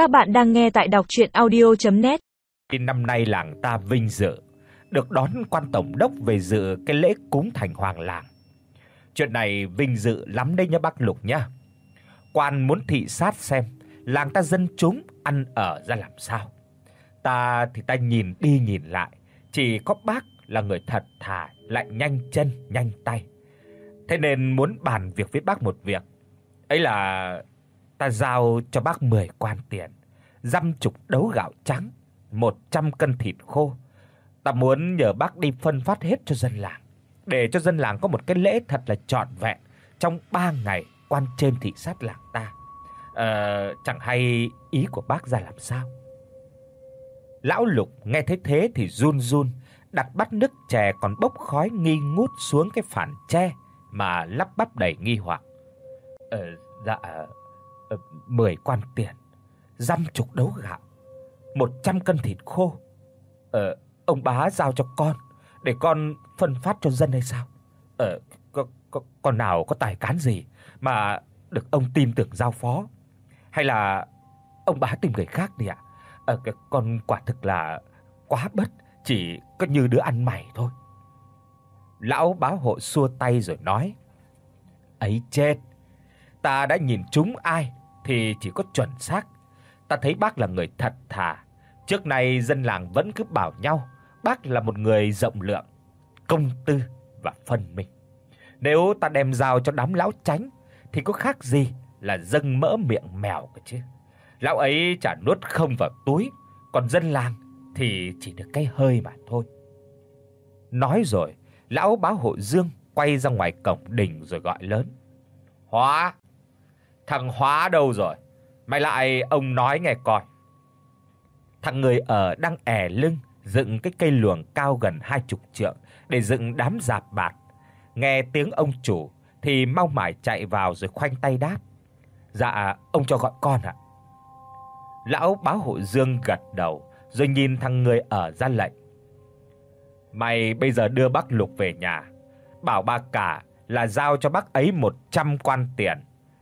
Các bạn đang nghe tại đọc audio net Năm nay làng ta vinh dự được đón quan tổng đốc về dự cái lễ cúng thành hoàng làng. Chuyện này vinh dự lắm đấy nhá bác Lục nhá. Quan muốn thị sát xem làng ta dân chúng ăn ở ra làm sao. Ta thì ta nhìn đi nhìn lại, chỉ có bác là người thật thà lại nhanh chân nhanh tay. Thế nên muốn bàn việc với bác một việc. Ấy là ta giao cho bác 10 quan tiền, dăm chục đấu gạo trắng, 100 cân thịt khô. Ta muốn nhờ bác đi phân phát hết cho dân làng, để cho dân làng có một cái lễ thật là trọn vẹn trong 3 ngày quan trên thị sát làng ta. Ờ, chẳng hay ý của bác ra làm sao. Lão Lục nghe thấy thế thì run run, đặt bát nước chè còn bốc khói nghi ngút xuống cái phản tre mà lắp bắp đầy nghi hoặc. Ờ dạ Ờ, 10 quan tiền, dăm chục đấu gạo, 100 cân thịt khô. Ờ ông bá giao cho con để con phân phát cho dân hay sao? Ờ có, có con nào có tài cán gì mà được ông tin tưởng giao phó? Hay là ông bá tìm người khác đi ạ? Ờ cái con quả thực là quá bất, chỉ có như đứa ăn mày thôi. Lão bá hộ xua tay rồi nói: "Ấy chết, ta đã nhìn chúng ai thì chỉ có chuẩn xác. Ta thấy bác là người thật thà. Trước nay dân làng vẫn cứ bảo nhau bác là một người rộng lượng, công tư và phân minh. Nếu ta đem giao cho đám lão tránh thì có khác gì là dâng mỡ miệng mèo cơ chứ. Lão ấy chả nuốt không vào túi, còn dân làng thì chỉ được cái hơi mà thôi. Nói rồi, lão báo hộ Dương quay ra ngoài cổng đình rồi gọi lớn. "Hóa, Thằng Hóa đâu rồi? Mày lại ông nói nghe coi. Thằng người ở đang ẻ lưng dựng cái cây luồng cao gần hai chục trượng để dựng đám giạp bạt. Nghe tiếng ông chủ thì mau mải chạy vào rồi khoanh tay đáp. Dạ, ông cho gọi con ạ. Lão báo hộ Dương gật đầu rồi nhìn thằng người ở ra lệnh. Mày bây giờ đưa bác Lục về nhà, bảo ba cả là giao cho bác ấy 100 quan tiền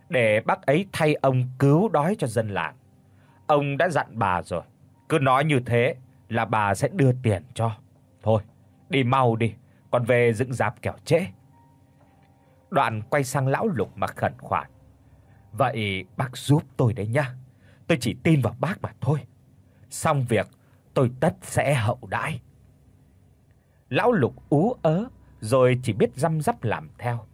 để bác ấy thay ông cứu đói cho dân làng. Ông đã dặn bà rồi, cứ nói như thế là bà sẽ đưa tiền cho. Thôi, đi mau đi, còn về dựng dạp kẻo trễ. Đoạn quay sang lão Lục mà khẩn khoản. Vậy bác giúp tôi đấy nhá. Tôi chỉ tin vào bác mà thôi. Xong việc tôi tất sẽ hậu đãi. Lão Lục ú ớ rồi chỉ biết răm rắp làm theo.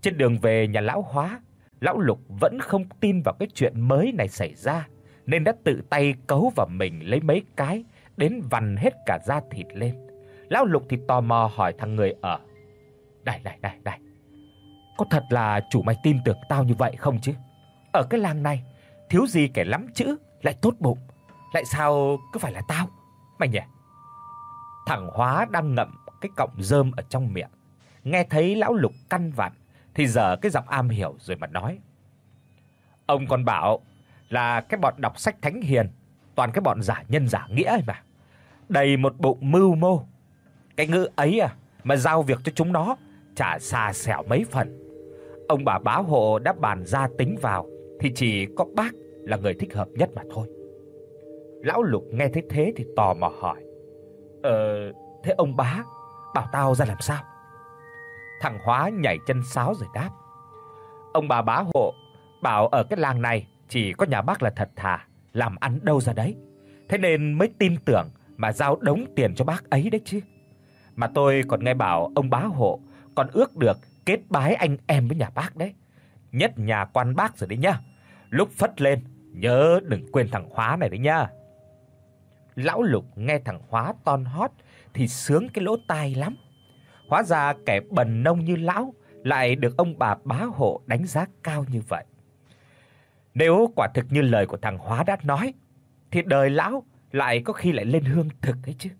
Trên đường về nhà lão Hóa, lão Lục vẫn không tin vào cái chuyện mới này xảy ra, nên đã tự tay cấu vào mình lấy mấy cái đến vằn hết cả da thịt lên. Lão Lục thì tò mò hỏi thằng người ở. này này này này Có thật là chủ mày tin tưởng tao như vậy không chứ? Ở cái làng này thiếu gì kẻ lắm chữ lại tốt bụng, lại sao cứ phải là tao? Mày nhỉ?" Thằng Hóa đang ngậm cái cọng rơm ở trong miệng, nghe thấy lão Lục căn vặn thì giờ cái giọng am hiểu rồi mà nói. Ông còn bảo là cái bọn đọc sách thánh hiền, toàn cái bọn giả nhân giả nghĩa ấy mà. Đầy một bụng mưu mô. Cái ngữ ấy à mà giao việc cho chúng nó chả xa xẻo mấy phần. Ông bà báo hộ đã bàn ra tính vào thì chỉ có bác là người thích hợp nhất mà thôi. Lão Lục nghe thấy thế thì tò mò hỏi: "Ờ, thế ông bá bảo tao ra làm sao?" Thằng Hóa nhảy chân sáo rồi đáp. Ông bà bá hộ bảo ở cái làng này chỉ có nhà bác là thật thà, làm ăn đâu ra đấy. Thế nên mới tin tưởng mà giao đống tiền cho bác ấy đấy chứ. Mà tôi còn nghe bảo ông bá hộ còn ước được kết bái anh em với nhà bác đấy. Nhất nhà quan bác rồi đấy nhá. Lúc phất lên nhớ đừng quên thằng Hóa này đấy nhá. Lão Lục nghe thằng Hóa ton hót thì sướng cái lỗ tai lắm. Hóa ra kẻ bần nông như lão lại được ông bà bá hộ đánh giá cao như vậy. Nếu quả thực như lời của thằng Hóa đã nói, thì đời lão lại có khi lại lên hương thực ấy chứ.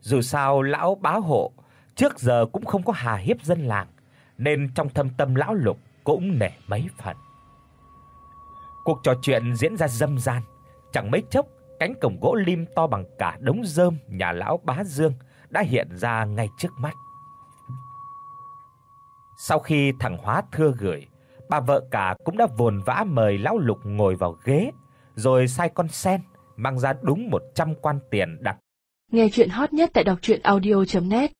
Dù sao lão bá hộ trước giờ cũng không có hà hiếp dân làng, nên trong thâm tâm lão Lục cũng nể mấy phần. Cuộc trò chuyện diễn ra râm ran, chẳng mấy chốc cánh cổng gỗ lim to bằng cả đống rơm nhà lão Bá Dương đã hiện ra ngay trước mắt. Sau khi thằng Hóa thưa gửi, bà vợ cả cũng đã vồn vã mời lão Lục ngồi vào ghế, rồi sai con sen mang ra đúng 100 quan tiền đặt. Nghe chuyện hot nhất tại đọc audio net